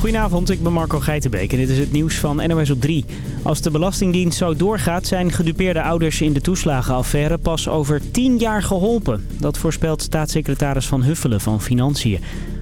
Goedenavond, ik ben Marco Geitenbeek en dit is het nieuws van NOS op 3. Als de Belastingdienst zo doorgaat zijn gedupeerde ouders in de toeslagenaffaire pas over 10 jaar geholpen. Dat voorspelt staatssecretaris Van Huffelen van Financiën.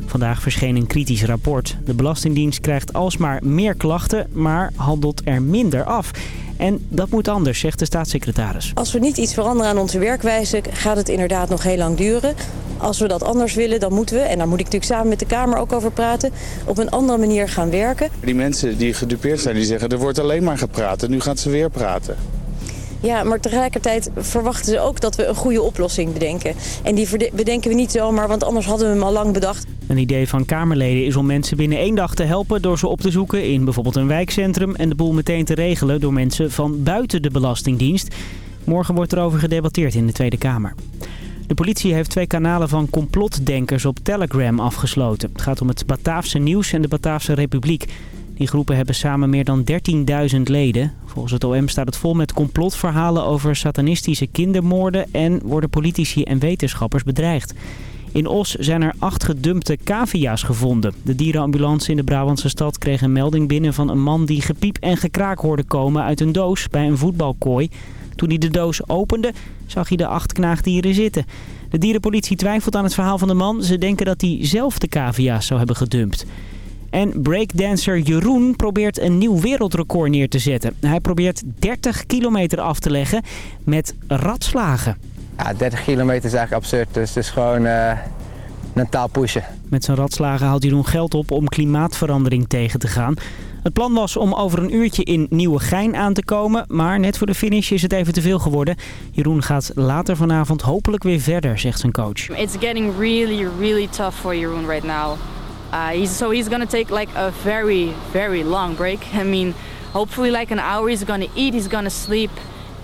Vandaag verscheen een kritisch rapport. De Belastingdienst krijgt alsmaar meer klachten, maar handelt er minder af. En dat moet anders, zegt de staatssecretaris. Als we niet iets veranderen aan onze werkwijze, gaat het inderdaad nog heel lang duren. Als we dat anders willen, dan moeten we, en daar moet ik natuurlijk samen met de Kamer ook over praten, op een andere manier gaan werken. Die mensen die gedupeerd zijn, die zeggen er wordt alleen maar gepraat en nu gaat ze weer praten. Ja, maar tegelijkertijd verwachten ze ook dat we een goede oplossing bedenken. En die bedenken we niet zomaar, want anders hadden we hem al lang bedacht. Een idee van Kamerleden is om mensen binnen één dag te helpen door ze op te zoeken in bijvoorbeeld een wijkcentrum en de boel meteen te regelen door mensen van buiten de Belastingdienst. Morgen wordt erover gedebatteerd in de Tweede Kamer. De politie heeft twee kanalen van complotdenkers op Telegram afgesloten. Het gaat om het Bataafse Nieuws en de Bataafse Republiek. Die groepen hebben samen meer dan 13.000 leden. Volgens het OM staat het vol met complotverhalen over satanistische kindermoorden... en worden politici en wetenschappers bedreigd. In Os zijn er acht gedumpte cavia's gevonden. De dierenambulance in de Brabantse stad kreeg een melding binnen van een man die gepiep en gekraak hoorde komen uit een doos bij een voetbalkooi. Toen hij de doos opende, zag hij de acht knaagdieren zitten. De dierenpolitie twijfelt aan het verhaal van de man. Ze denken dat hij zelf de cavia's zou hebben gedumpt. En breakdancer Jeroen probeert een nieuw wereldrecord neer te zetten. Hij probeert 30 kilometer af te leggen met ratslagen. Ja, 30 kilometer is eigenlijk absurd, dus het is gewoon uh, mentaal pushen. Met zijn ratslagen haalt Jeroen geld op om klimaatverandering tegen te gaan. Het plan was om over een uurtje in Nieuwegein aan te komen, maar net voor de finish is het even te veel geworden. Jeroen gaat later vanavond hopelijk weer verder, zegt zijn coach. It's getting really, really tough for Jeroen right now. Uh, he's, so he's gonna take like a very, very long break. I mean, hopefully like an hour. He's gonna eat, he's gonna sleep,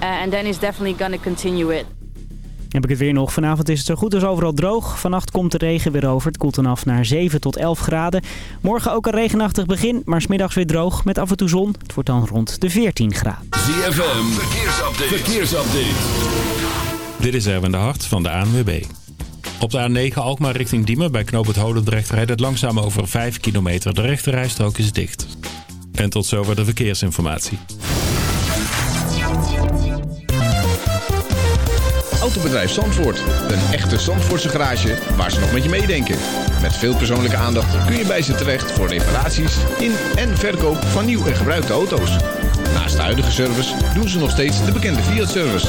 uh, and then he's definitely gonna continue it. Heb ik het weer nog. Vanavond is het zo goed als overal droog. Vannacht komt de regen weer over. Het koelt dan af naar 7 tot 11 graden. Morgen ook een regenachtig begin, maar smiddags weer droog met af en toe zon. Het wordt dan rond de 14 graden. ZFM, verkeersupdate. verkeersupdate. Dit is Erwin de Hart van de ANWB. Op de A9 Alkmaar richting Diemen bij knoop het Holendrecht rijdt het langzaam over 5 kilometer. De rechterrijstrook is dicht. En tot zover de verkeersinformatie. Autobedrijf Zandvoort. Een echte Zandvoortse garage waar ze nog met je meedenken. Met veel persoonlijke aandacht kun je bij ze terecht voor reparaties in en verkoop van nieuw en gebruikte auto's. Naast de huidige service doen ze nog steeds de bekende Fiat-service.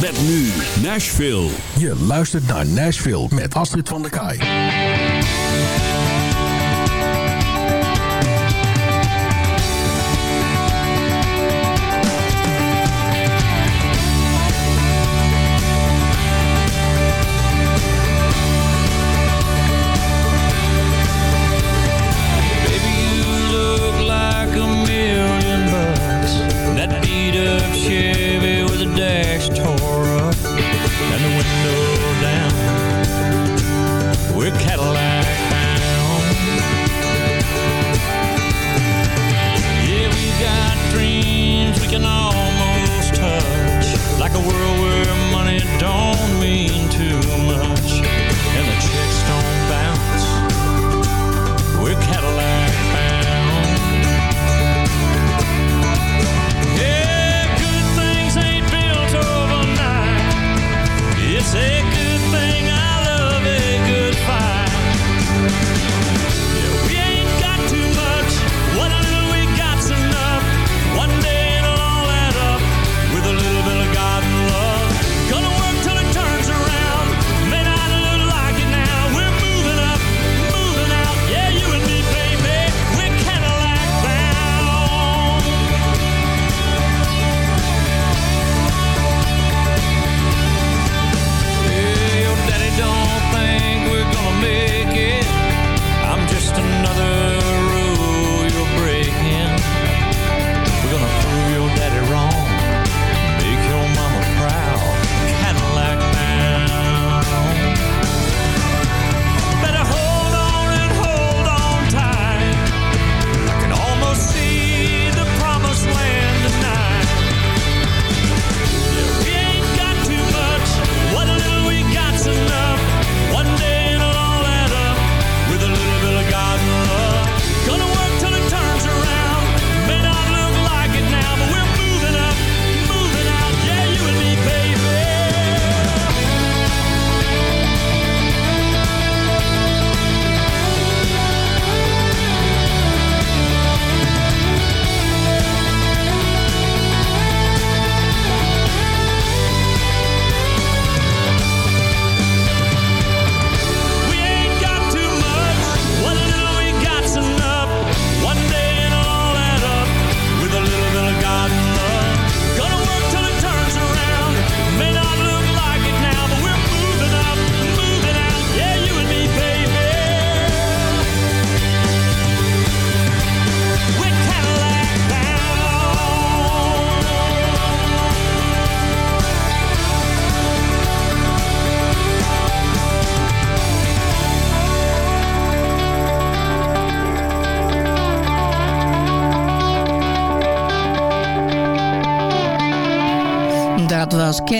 Met nu Nashville. Je luistert naar Nashville met Astrid van der Kaai.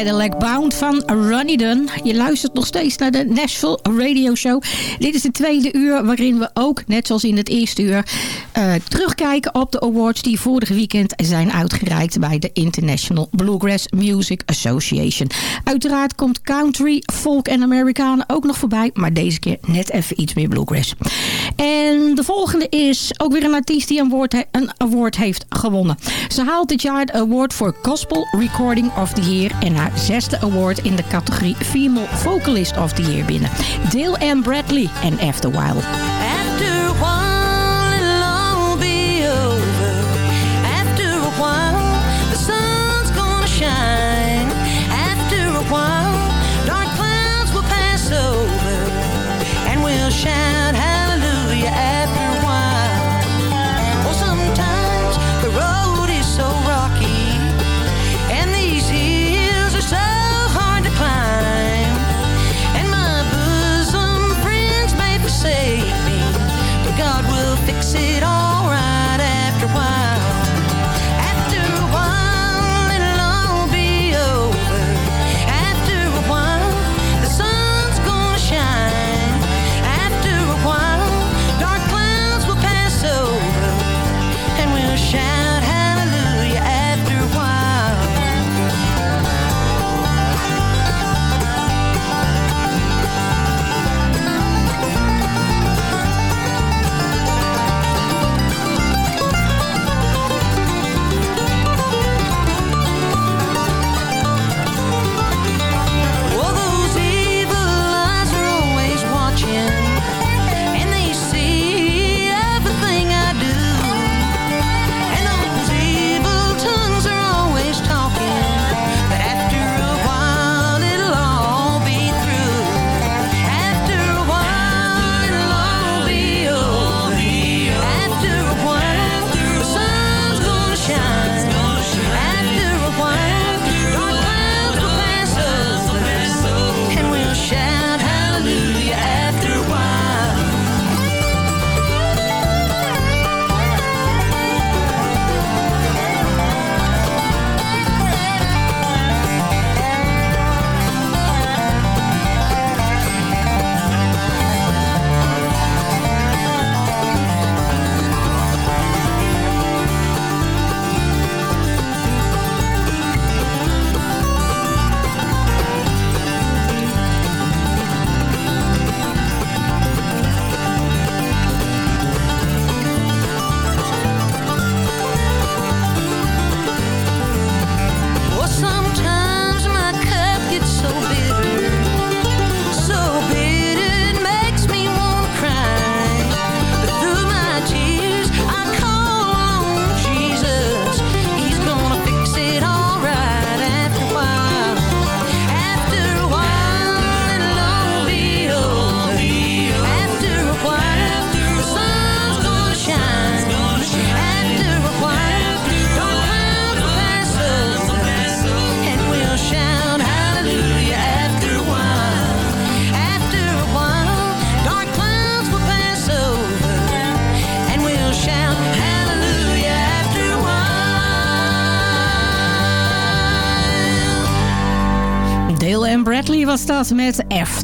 Cadillac Bound van Ronnie Dunn. Je luistert nog steeds naar de Nashville Radio Show. Dit is de tweede uur waarin we ook, net zoals in het eerste uur... eh, terugkijken op de awards die vorige weekend zijn uitgereikt... bij de International Bluegrass Music Association. Uiteraard komt country, folk en Amerikanen ook nog voorbij... maar deze keer net even iets meer bluegrass. En de volgende is ook weer een artiest die een award, een award heeft gewonnen. Ze haalt dit jaar de award voor Gospel Recording of the Year... en haar zesde award in de categorie Female Vocalist of the Year binnen. Dale Ann Bradley en After While.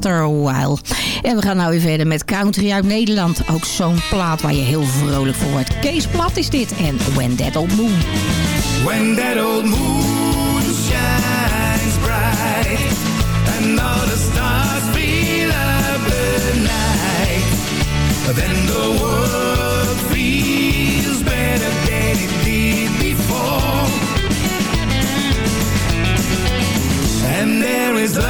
After a While. En we gaan nou weer verder met country uit Nederland. Ook zo'n plaat waar je heel vrolijk voor wordt. Kees Plat is dit en When That Old Moon. When that old moon shines bright and all the stars fill up the night, then the world feels better than it did before. And there is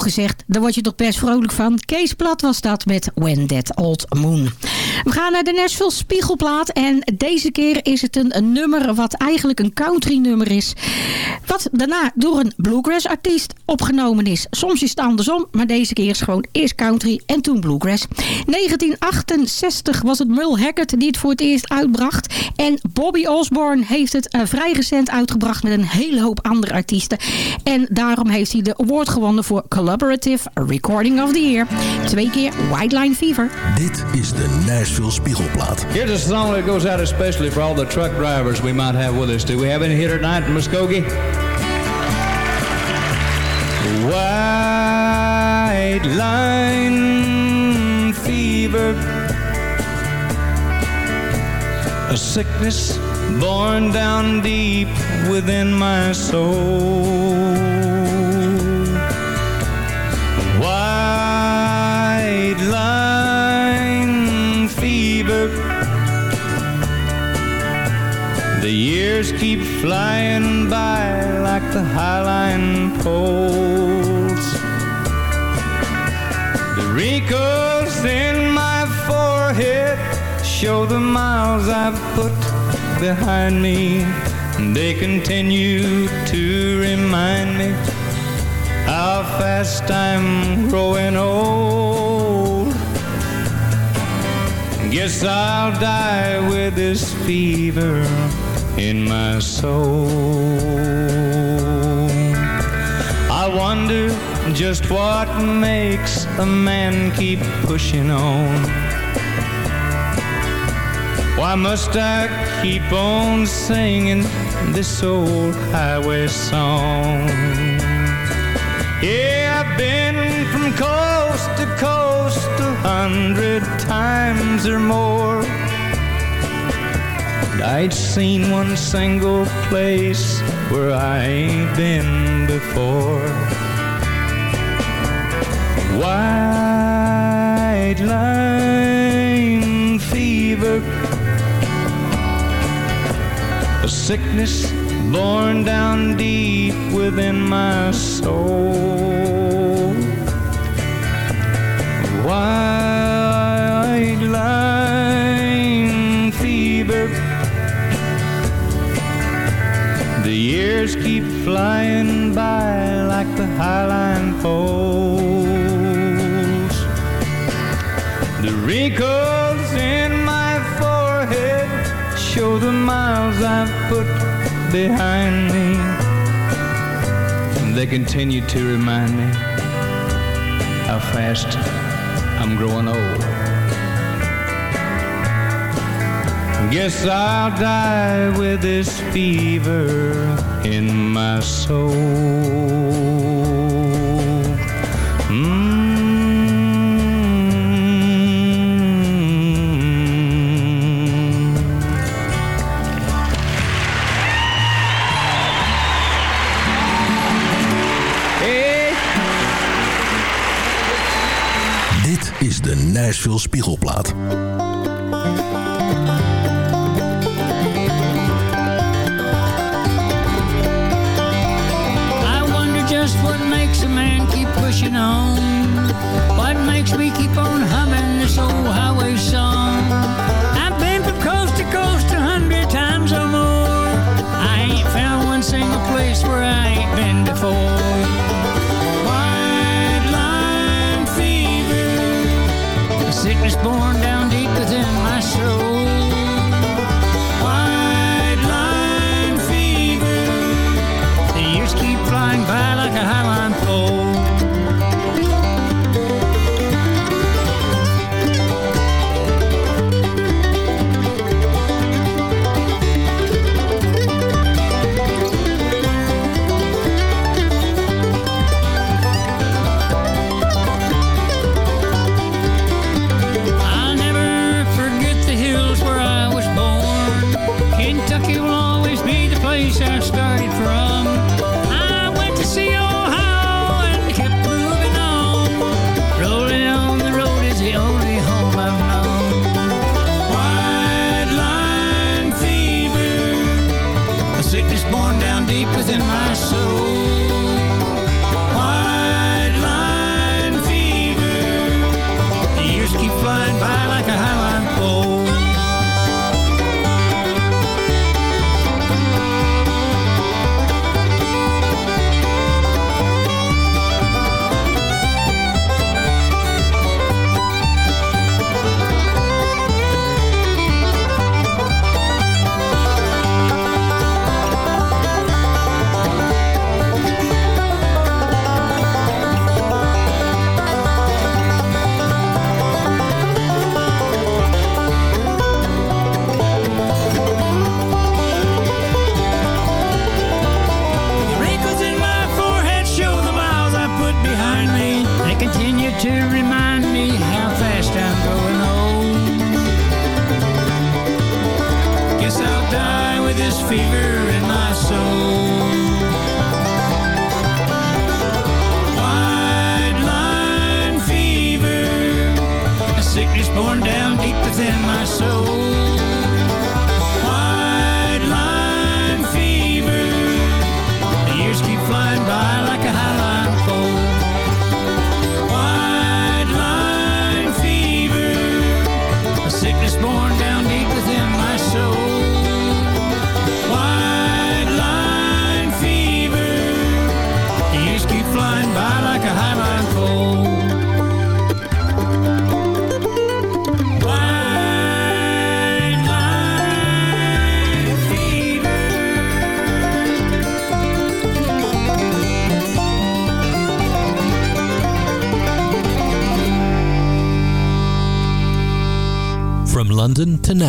gezegd. Daar word je toch best vrolijk van. Kees Plat was dat met When That Old Moon. We gaan naar de Nashville Spiegelplaat. En deze keer is het een, nummer wat eigenlijk een country nummer is. Wat daarna door een bluegrass artiest opgenomen is. Soms is het andersom, maar deze keer is gewoon eerst country en toen bluegrass. 1968 was het Merle Haggard die het voor het eerst uitbracht. En Bobby Osborne heeft het eh, vrij recent uitgebracht met een hele hoop andere artiesten. En daarom heeft hij de award gewonnen voor Collaborative A recording of the Year. Twee keer White Line Fever. Dit is de Nashville Spiegelplaat. Here's a song that goes out especially for all the truck drivers we might have with us. Do we have any here tonight in Muskogee? White line fever, a sickness born down deep within my soul. The years keep flying by like the highline poles. The wrinkles in my forehead show the miles I've put behind me. They continue to remind me how fast I'm growing old. Guess I'll die with this fever in my soul. I wonder just what makes a man keep pushing on. Why must I keep on singing this old highway song? Yeah, I've been from coast to coast a hundred times or more. I ain't seen one single place where I ain't been before. White line fever, a sickness born down deep within my soul. Flying by like the highline poles. The wrinkles in my forehead show the miles I've put behind me. And they continue to remind me how fast I'm growing old. Guess I'll die with this fever in my soul. Dit is de Nashville Spiegelplaat. On. What makes me keep on humming this old oh, highway song.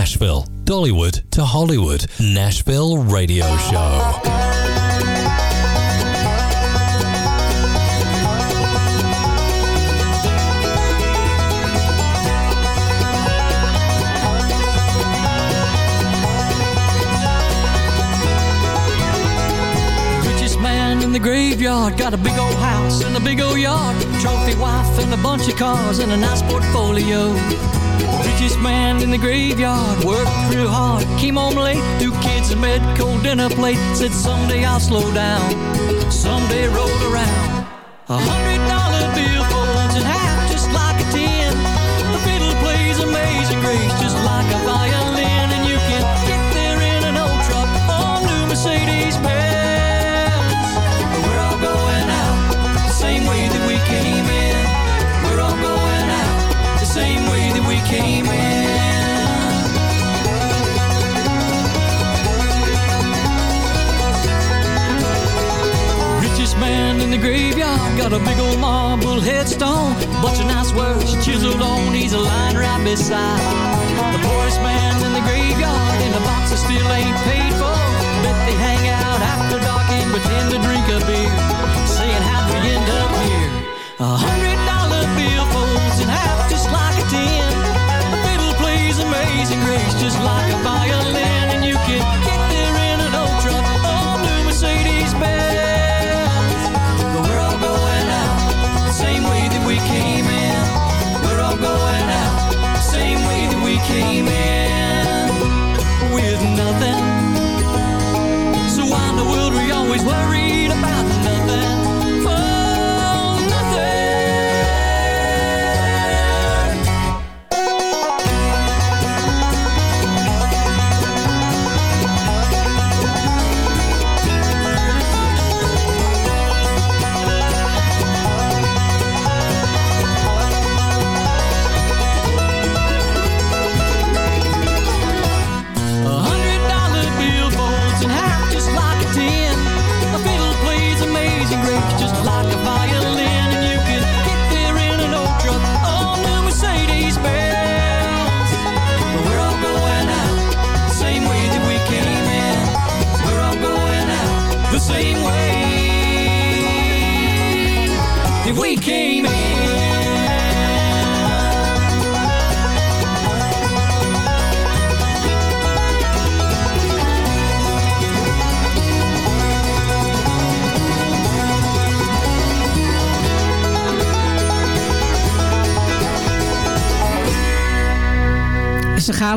Nashville, Dollywood to Hollywood, Nashville Radio Show. In the graveyard got a big old house and a big old yard, trophy wife and a bunch of cars and a nice portfolio. Richest man in the graveyard worked real hard, came home late, two kids in bed, cold dinner plate. Said someday I'll slow down, someday rolled around. A hundred in the graveyard got a big old marble headstone. Bunch of nice words chiseled on. He's a line right beside the poorest man in the graveyard. In the box that still ain't paid for. Bet they hang out after dark and pretend to drink a beer, saying how'd we end up here? A hundred dollar bill folds in half just like a ten. The fiddle plays amazing grace just like a violin, and you can came in with nothing. So why in the world we always worried about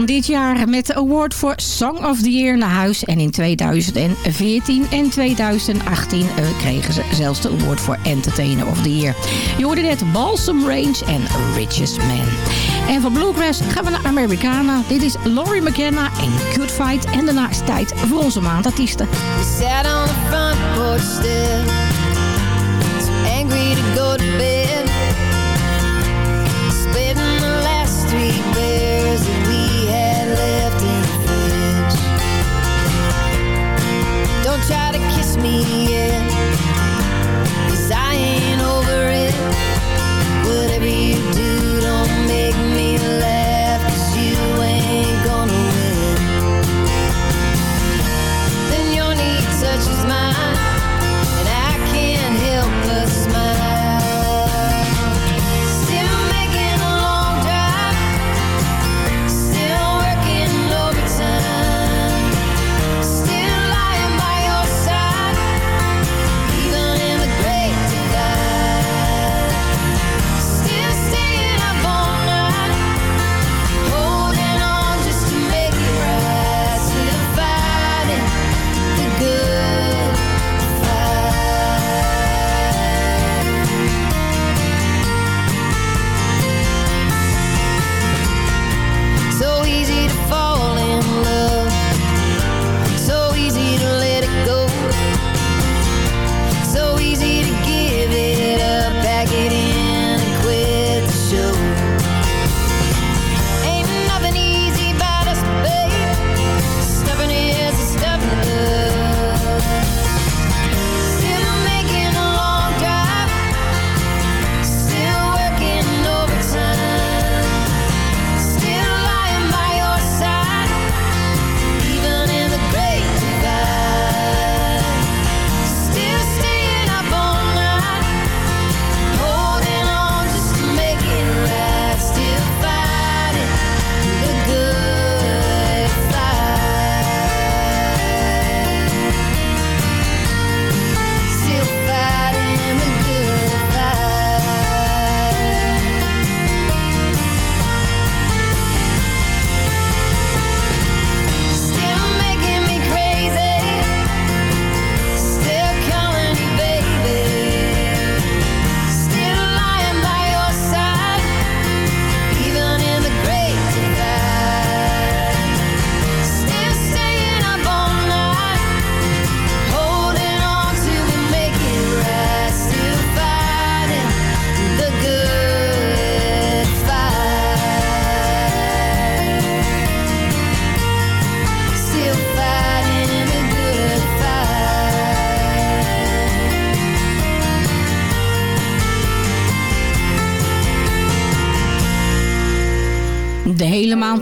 dit jaar met de award voor Song of the Year naar huis. En in 2014 en 2018 eh, kregen ze zelfs de award voor Entertainer of the Year. Je hoorde net Balsam Range en Richest Man. En van Bluegrass gaan we naar Americana. Dit is Laurie McKenna en Good Fight. En daarna is tijd voor onze maandartiesten. We me yet Cause I ain't over it. Whatever you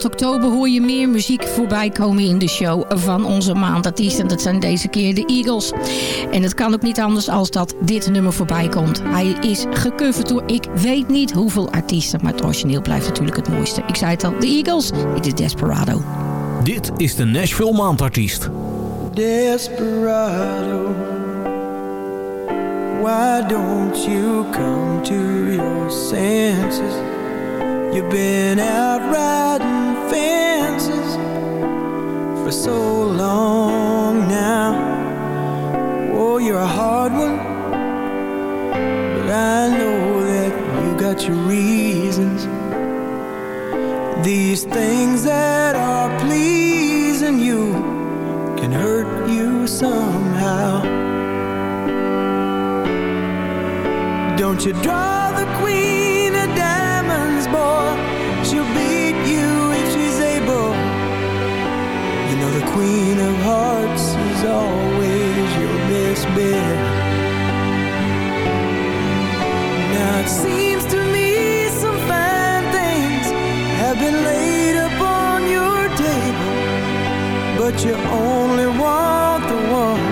maand oktober hoor je meer muziek voorbij komen in de show van onze maandartiest. En dat zijn deze keer de Eagles. En het kan ook niet anders als dat dit nummer voorbij komt. Hij is gecoverd door ik weet niet hoeveel artiesten. Maar het origineel blijft natuurlijk het mooiste. Ik zei het al, de Eagles. Dit is Desperado. Dit is de Nashville Maandartiest. Desperado, why don't you come to your senses? You've been out riding fences for so long now. Oh, you're a hard one, but I know that you got your reasons. These things that are pleasing you can hurt you somehow. Don't you draw the queen of diamonds, boy? She'll beat queen of hearts is always your best bet. Now it seems to me some fine things have been laid upon your table, but you only want the ones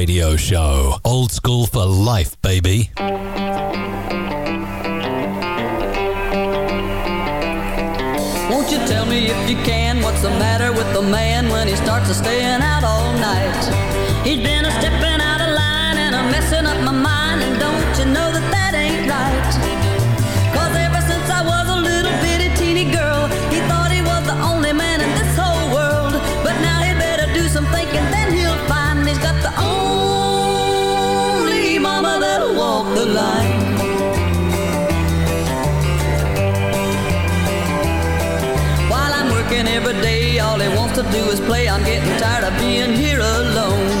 Radio Show. Old school for life, baby. Won't you tell me if you can what's the matter with the man when he starts a staying out all night? He's been a stepping out of line and a messing up my mind, and don't you know that to do is play. I'm getting tired of being here alone.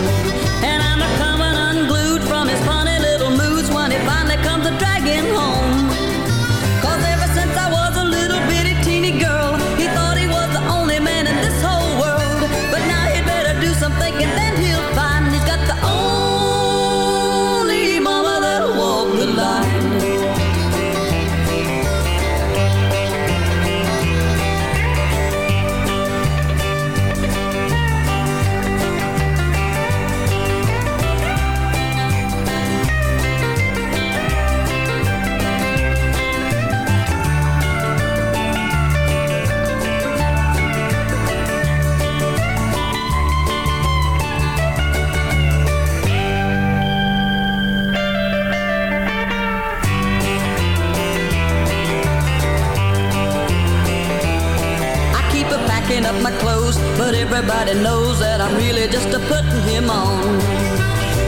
Everybody knows that I'm really just a putting him on.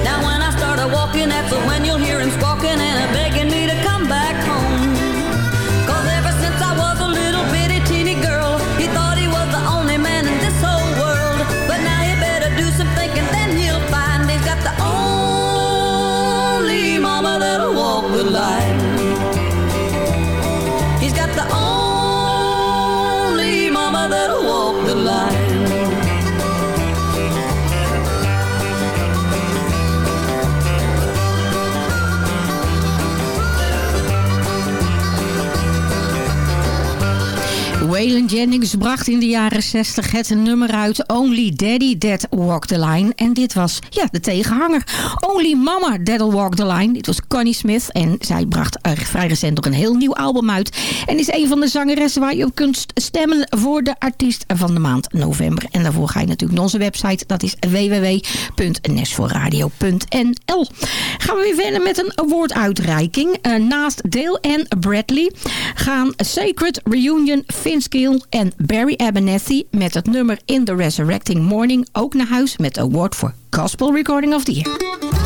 Now when I start a walking, that's when you'll hear him squawking and begging me Waylon Jennings bracht in de jaren 60 het nummer uit Only Daddy That Walk the Line. En dit was ja, de tegenhanger. Only Mama That'll Walk the Line. Dit was Connie Smith. En zij bracht vrij recent nog een heel nieuw album uit. En is een van de zangeressen waar je op kunt stemmen voor de artiest van de maand november. En daarvoor ga je natuurlijk naar onze website. Dat is www.nesforradio.nl Gaan we weer verder met een awarduitreiking. Uh, naast Dale en Bradley gaan Sacred Reunion, Vince Gill en Barry Abernethy met het nummer In the Resurrecting Morning ook naar huis met award voor Gospel Recording of the Year.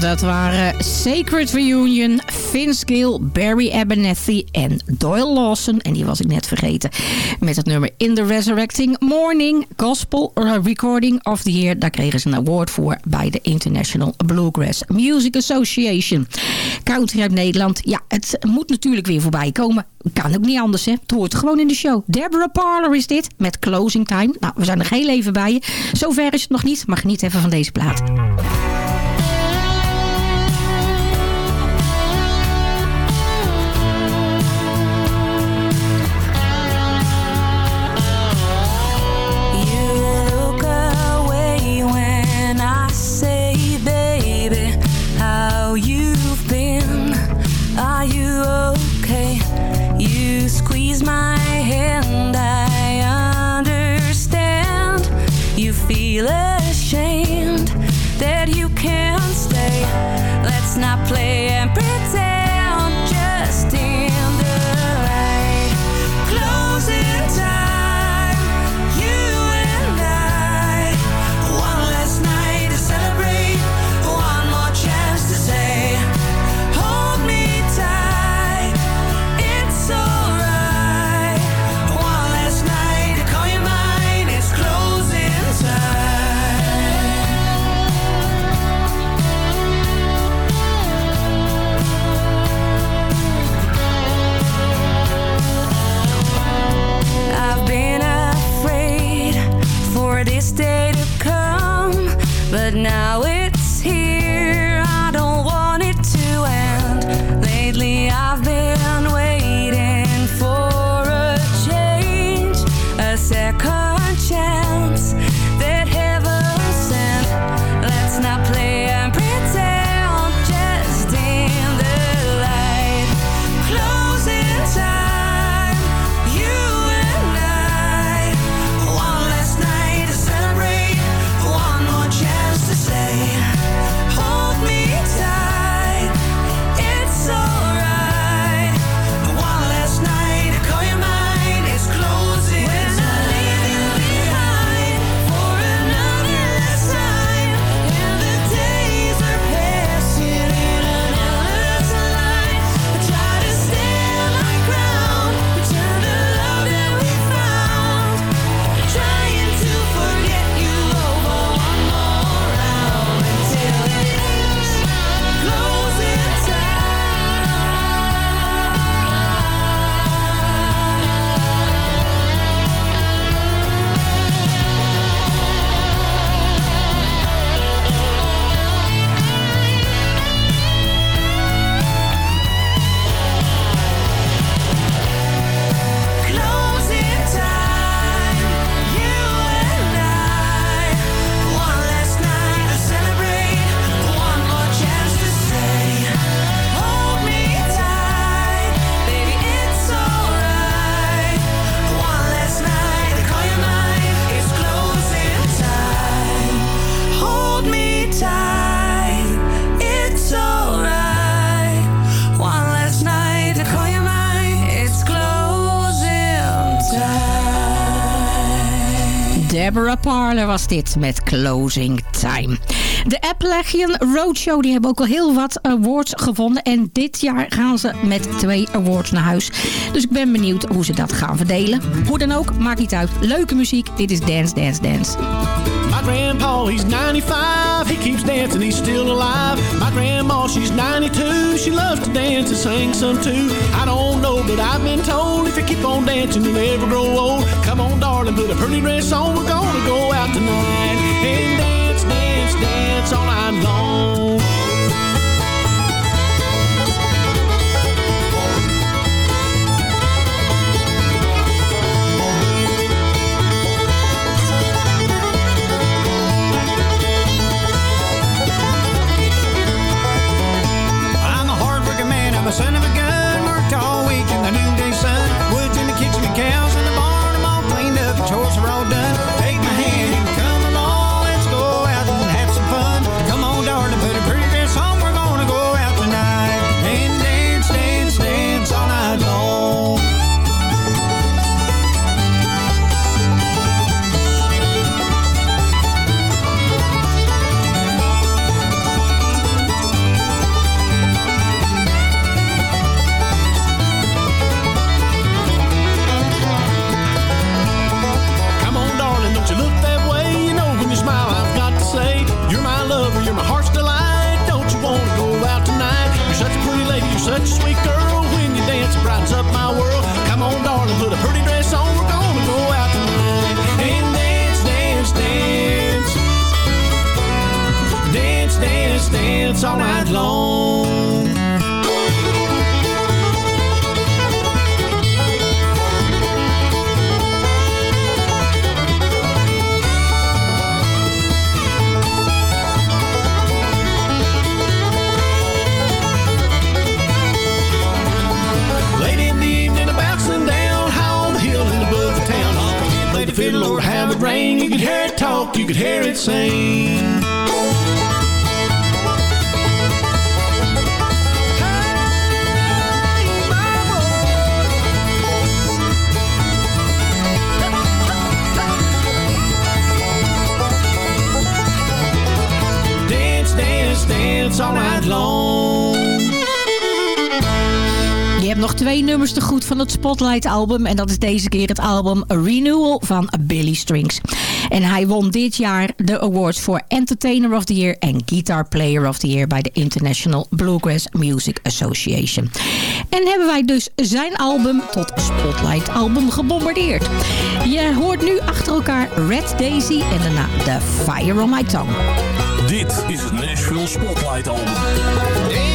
Dat waren Sacred Reunion, Vince Gill, Barry Abernethy en Doyle Lawson. En die was ik net vergeten. Met het nummer In the Resurrecting Morning Gospel Recording of the Year. Daar kregen ze een award voor bij de International Bluegrass Music Association. Country uit Nederland. Ja, het moet natuurlijk weer voorbij komen. Kan ook niet anders, hè. Het hoort gewoon in de show. Deborah Parler is dit, met Closing Time. Nou, we zijn nog heel even bij je. Zover is het nog niet, maar geniet even van deze plaat. Was dit met Closing Time. De Appalachian Roadshow die hebben ook al heel wat awards gevonden. En dit jaar gaan ze met twee awards naar huis. Dus ik ben benieuwd hoe ze dat gaan verdelen. Hoe dan ook, maakt niet uit. Leuke muziek. Dit is Dance, Dance, Dance. My grandpa, he's 95. He keeps dancing, he's still alive. My grandma, she's 92. She loves to dance and sing some too. I don't know, but I've been told if you keep on dancing, you'll never grow old. Come on, darling, put a pretty dress on. We're gonna go out tonight and dance, dance, all night long. rain, you could hear it talk, you could hear it sing. nog twee nummers te goed van het Spotlight-album. En dat is deze keer het album Renewal van Billy Strings. En hij won dit jaar de awards voor Entertainer of the Year... en Guitar Player of the Year bij de International Bluegrass Music Association. En hebben wij dus zijn album tot Spotlight-album gebombardeerd. Je hoort nu achter elkaar Red Daisy en daarna The Fire on My Tongue. Dit is het Nashville Spotlight Album.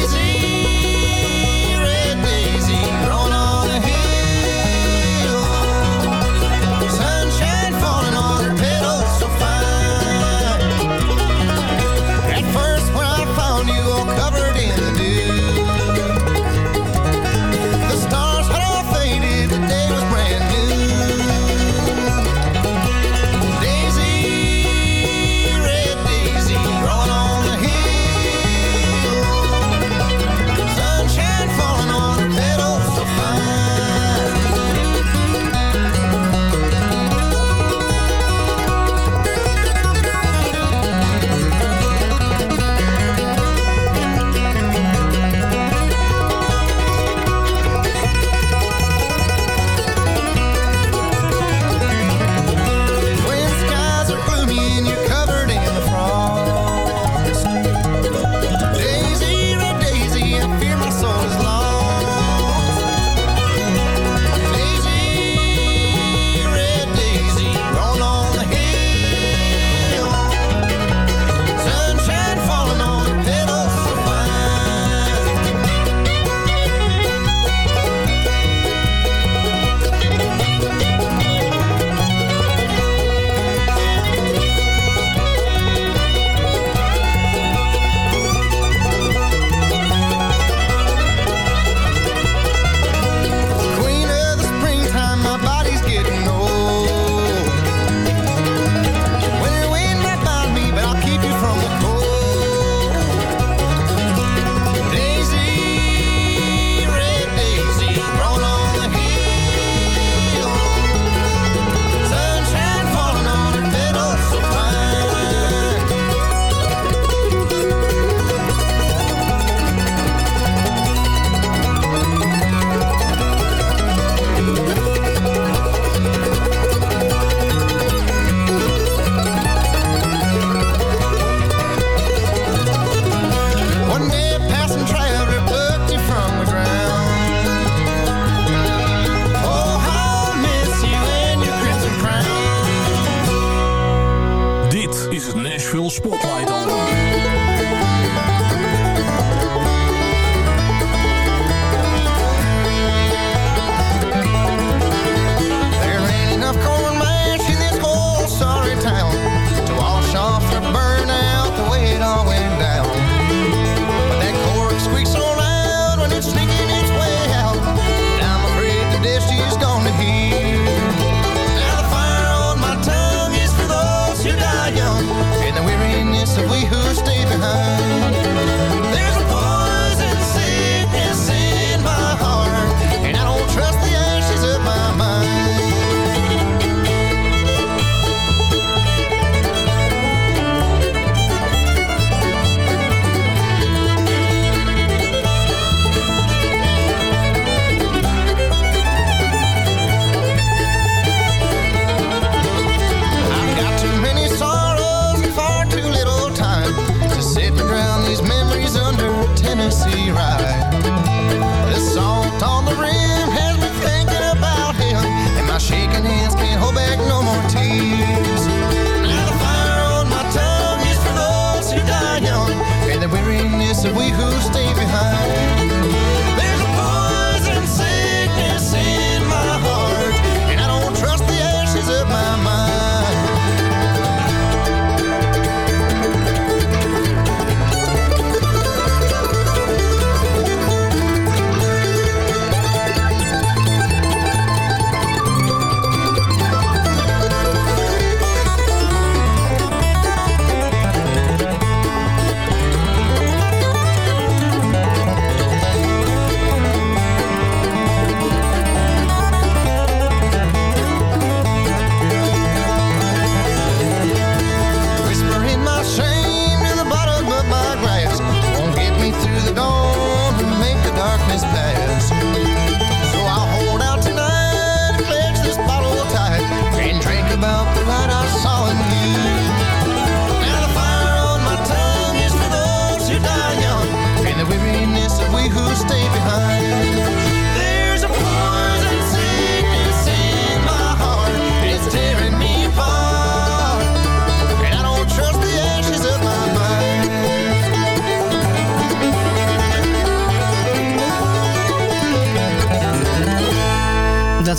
the door.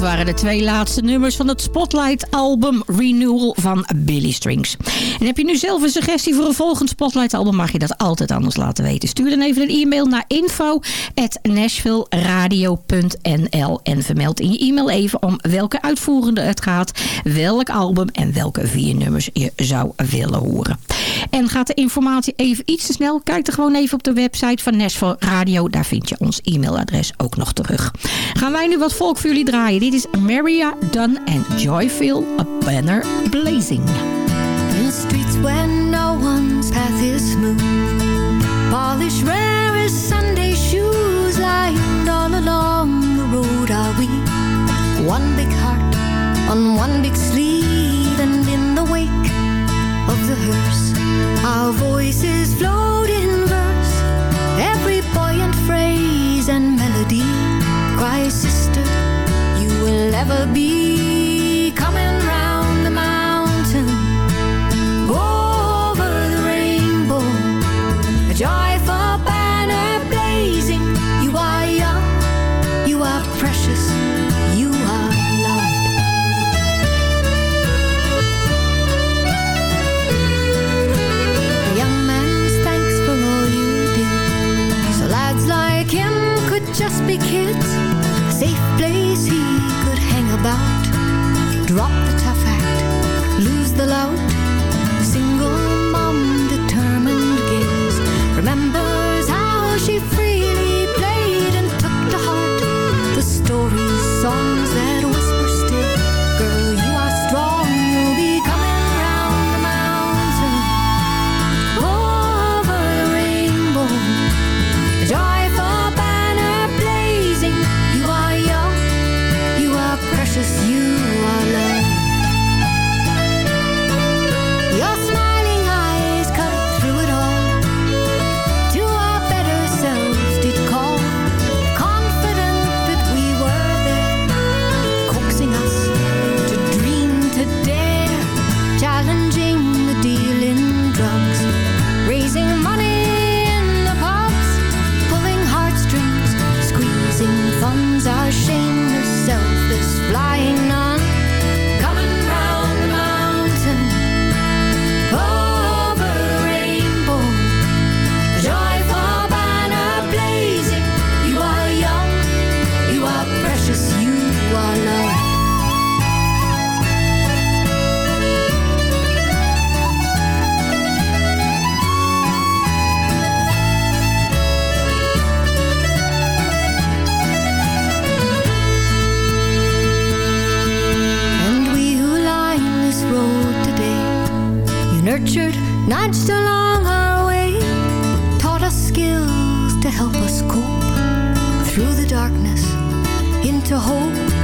waren de twee laatste nummers van het Spotlight-album Renewal van Billy Strings. En heb je nu zelf een suggestie voor een volgend Spotlight-album, mag je dat altijd anders laten weten. Stuur dan even een e-mail naar info@nashvilleradio.nl en vermeld in je e-mail even om welke uitvoerende het gaat, welk album en welke vier nummers je zou willen horen. En gaat de informatie even iets te snel? Kijk er gewoon even op de website van Nashville Radio. Daar vind je ons e-mailadres ook nog terug. Gaan wij nu wat volk voor jullie draaien. ladies Maria Dunn and Joyful, A Banner Blazing. In streets where no one's path is smooth Polish rare as Sunday shoes Lined all along the road are we One big heart on one big sleeve And in the wake of the hearse Our voices floating never be darkness into hope.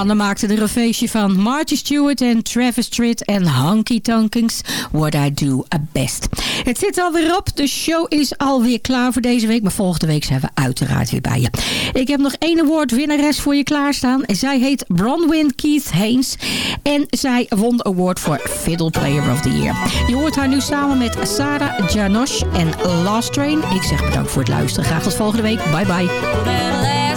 Nou, dan maakten er een feestje van. Marty Stewart en Travis Tritt en Hanky Tonkings. What I Do a Best. Het zit alweer op. De show is alweer klaar voor deze week. Maar volgende week zijn we uiteraard weer bij je. Ik heb nog één awardwinnares voor je klaarstaan. Zij heet Bronwyn Keith Haynes. En zij won de award voor Fiddle Player of the Year. Je hoort haar nu samen met Sarah Janosch en Last Train. Ik zeg bedankt voor het luisteren. Graag tot volgende week. Bye bye.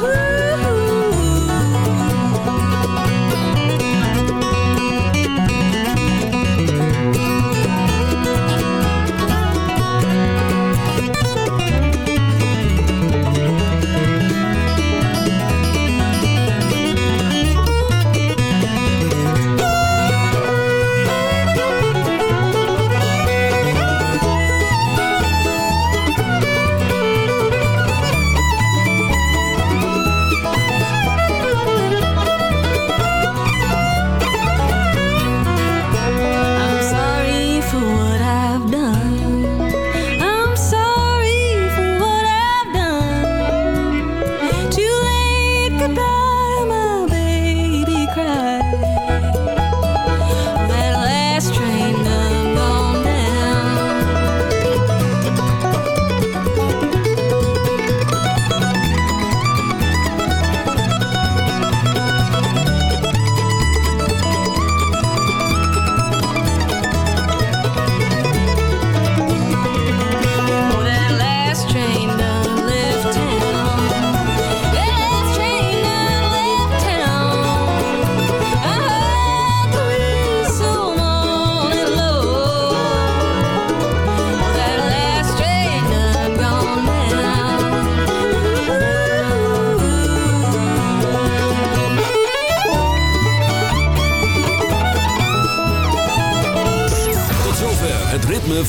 Woo!